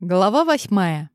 Глава восьмая.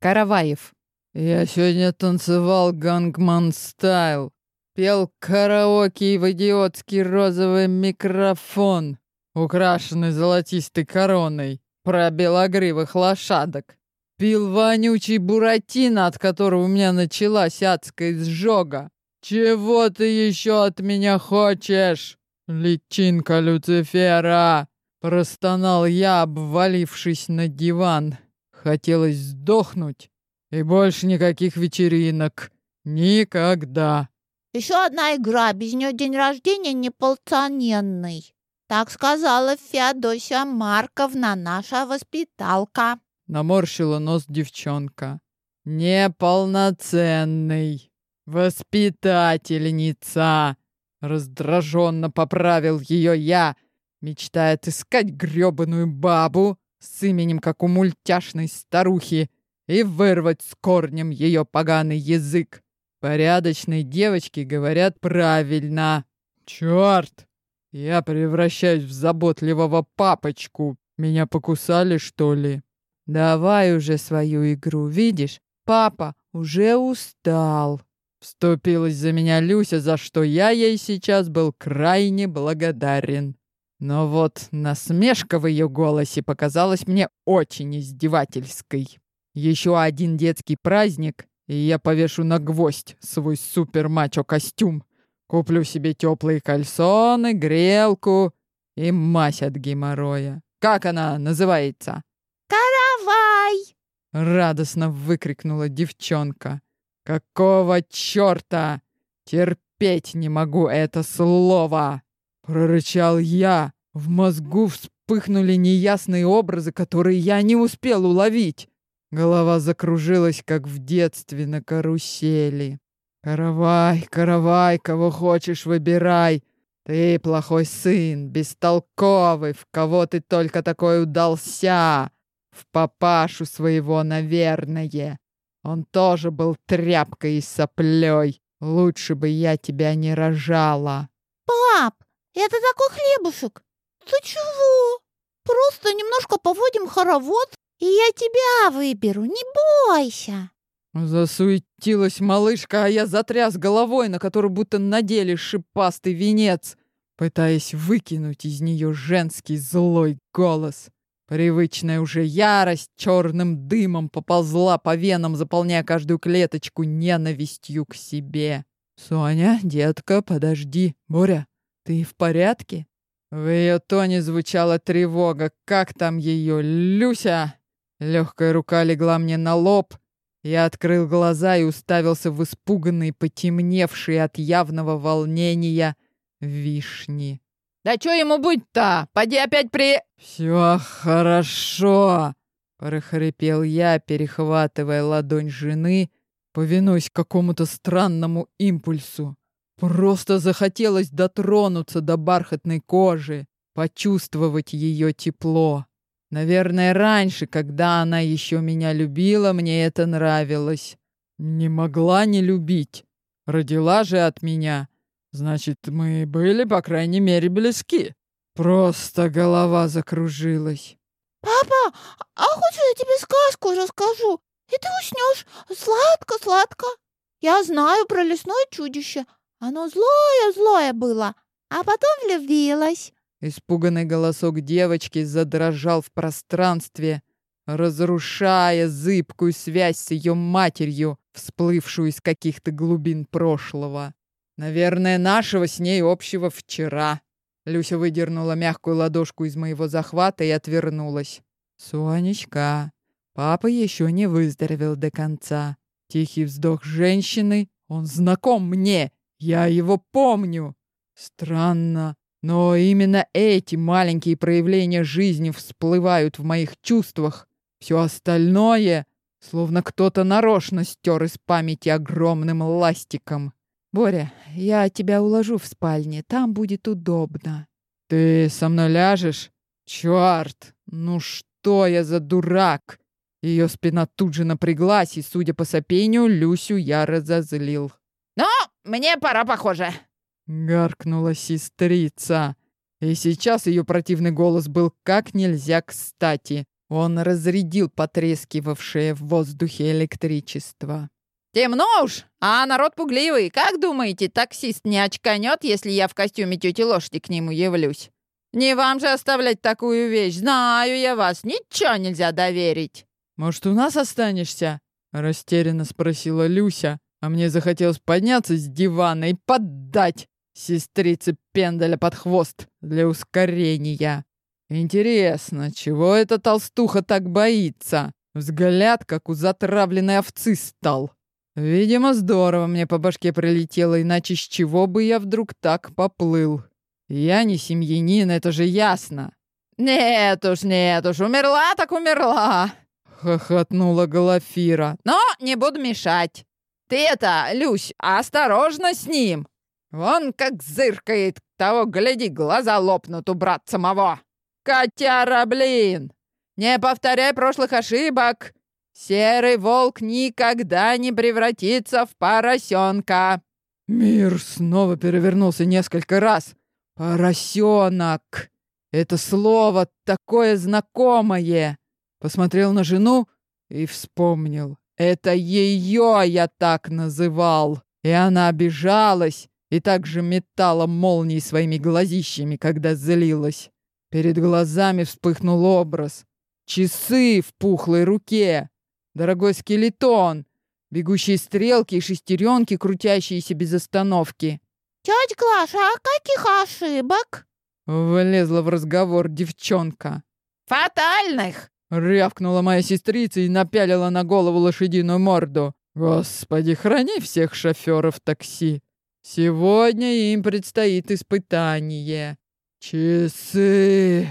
Караваев. Я сегодня танцевал гангман стайл. Пел караоке в идиотский розовый микрофон, украшенный золотистой короной, про белогривых лошадок. Пил вонючий буратино, от которого у меня началась адская изжога. Чего ты еще от меня хочешь? Личинка Люцифера! Простонал я, обвалившись на диван. Хотелось сдохнуть. И больше никаких вечеринок. Никогда. Еще одна игра, без нее день рождения неполноценный. Так сказала Феодосия Марковна, наша воспиталка. Наморщила нос девчонка. Неполноценный. Воспитательница. Раздраженно поправил ее я, мечтая отыскать грёбаную бабу с именем, как у мультяшной старухи, и вырвать с корнем ее поганый язык. Порядочные девочки говорят правильно. Черт! Я превращаюсь в заботливого папочку. Меня покусали, что ли? Давай уже свою игру, видишь? Папа уже устал. Вступилась за меня Люся, за что я ей сейчас был крайне благодарен. Но вот насмешка в ее голосе показалась мне очень издевательской. Еще один детский праздник, и я повешу на гвоздь свой супер-мачо-костюм. Куплю себе теплые кальсоны, грелку и мазь от геморроя. Как она называется? «Каравай!» — радостно выкрикнула девчонка. «Какого черта? Терпеть не могу это слово!» Прорычал я. В мозгу вспыхнули неясные образы, которые я не успел уловить. Голова закружилась, как в детстве на карусели. «Каравай, каравай, кого хочешь, выбирай. Ты плохой сын, бестолковый, в кого ты только такой удался. В папашу своего, наверное. Он тоже был тряпкой и соплей. Лучше бы я тебя не рожала». «Пап, это такой хлебушек. Ты чего? Просто немножко поводим хоровод, и я тебя выберу, не бойся. Засуетилась малышка, а я затряс головой, на которую будто надели шипастый венец, пытаясь выкинуть из нее женский злой голос. Привычная уже ярость черным дымом поползла по венам, заполняя каждую клеточку ненавистью к себе. «Соня, детка, подожди. Боря, ты в порядке?» В ее тоне звучала тревога. «Как там ее, Люся?» Легкая рука легла мне на лоб. Я открыл глаза и уставился в испуганные, потемневшие от явного волнения вишни. «Да что ему быть-то? Поди опять при...» «Все хорошо!» — прохрипел я, перехватывая ладонь жены, повинуясь какому-то странному импульсу. Просто захотелось дотронуться до бархатной кожи, почувствовать ее тепло. Наверное, раньше, когда она еще меня любила, мне это нравилось. Не могла не любить. Родила же от меня. Значит, мы были, по крайней мере, близки. Просто голова закружилась. Папа, а хочешь я тебе сказку расскажу? И ты уснешь сладко-сладко. Я знаю про лесное чудище. Оно злое-злое было, а потом влюбилось. Испуганный голосок девочки задрожал в пространстве, разрушая зыбкую связь с ее матерью, всплывшую из каких-то глубин прошлого. Наверное, нашего с ней общего вчера. Люся выдернула мягкую ладошку из моего захвата и отвернулась. «Сонечка, папа еще не выздоровел до конца. Тихий вздох женщины, он знаком мне, я его помню. Странно, но именно эти маленькие проявления жизни всплывают в моих чувствах. Все остальное, словно кто-то нарочно стер из памяти огромным ластиком. Боря, я тебя уложу в спальне, там будет удобно. Ты со мной ляжешь? Черт, ну что я за дурак? Ее спина тут же напряглась, и, судя по сопению, Люсю я разозлил. «Ну, мне пора, похоже!» Гаркнула сестрица. И сейчас ее противный голос был как нельзя кстати. Он разрядил потрескивавшее в воздухе электричество. «Темно уж, а народ пугливый. Как думаете, таксист не очканет, если я в костюме тети Лошади к нему явлюсь? Не вам же оставлять такую вещь. Знаю я вас, ничего нельзя доверить». «Может, у нас останешься?» — растерянно спросила Люся, а мне захотелось подняться с дивана и поддать сестрице Пенделя под хвост для ускорения. Интересно, чего эта толстуха так боится? Взгляд, как у затравленной овцы стал. Видимо, здорово мне по башке прилетело, иначе с чего бы я вдруг так поплыл? Я не семьянин, это же ясно. «Нет уж, нет уж, умерла так умерла!» — хохотнула Галафира. «Но не буду мешать. Ты это, Люсь, осторожно с ним. Вон как зыркает, того, гляди, глаза лопнут у брат самого. Котяра, блин! Не повторяй прошлых ошибок. Серый волк никогда не превратится в поросенка. Мир снова перевернулся несколько раз. Поросенок. Это слово такое знакомое. Посмотрел на жену и вспомнил. Это ее я так называл. И она обижалась и также метала молнии своими глазищами, когда злилась. Перед глазами вспыхнул образ. Часы в пухлой руке. Дорогой скелетон. Бегущие стрелки и шестеренки, крутящиеся без остановки. «Тетя Глаша, а каких ошибок?» Влезла в разговор девчонка. «Фатальных!» Рявкнула моя сестрица и напялила на голову лошадиную морду. Господи, храни всех шоферов такси. Сегодня им предстоит испытание. Часы!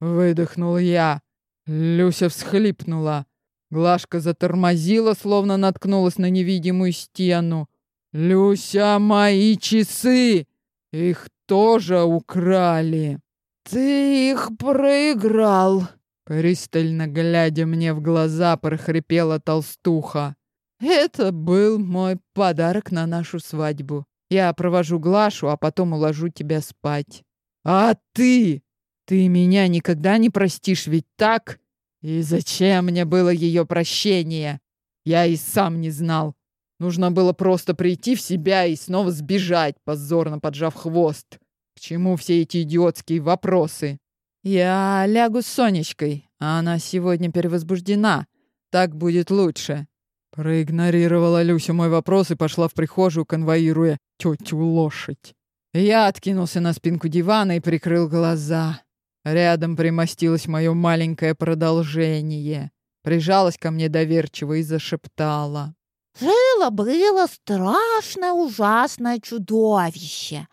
Выдохнул я. Люся всхлипнула. Глашка затормозила, словно наткнулась на невидимую стену. «Люся, мои часы! Их тоже украли!» «Ты их проиграл!» Пристально глядя мне в глаза, прохрипела толстуха. «Это был мой подарок на нашу свадьбу. Я провожу Глашу, а потом уложу тебя спать». «А ты? Ты меня никогда не простишь, ведь так? И зачем мне было ее прощение? Я и сам не знал. Нужно было просто прийти в себя и снова сбежать, позорно поджав хвост. К чему все эти идиотские вопросы?» «Я лягу с Сонечкой, а она сегодня перевозбуждена. Так будет лучше». Проигнорировала Люся мой вопрос и пошла в прихожую, конвоируя тетю лошадь. Я откинулся на спинку дивана и прикрыл глаза. Рядом примостилось мое маленькое продолжение. Прижалась ко мне доверчиво и зашептала. Жило-было страшное ужасное чудовище.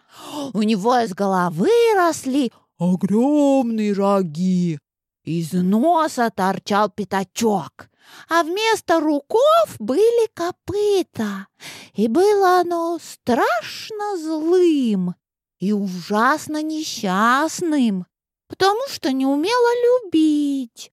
У него из головы росли огромные роги. Из носа торчал пятачок, а вместо руков были копыта. И было оно страшно злым и ужасно несчастным, потому что не умело любить.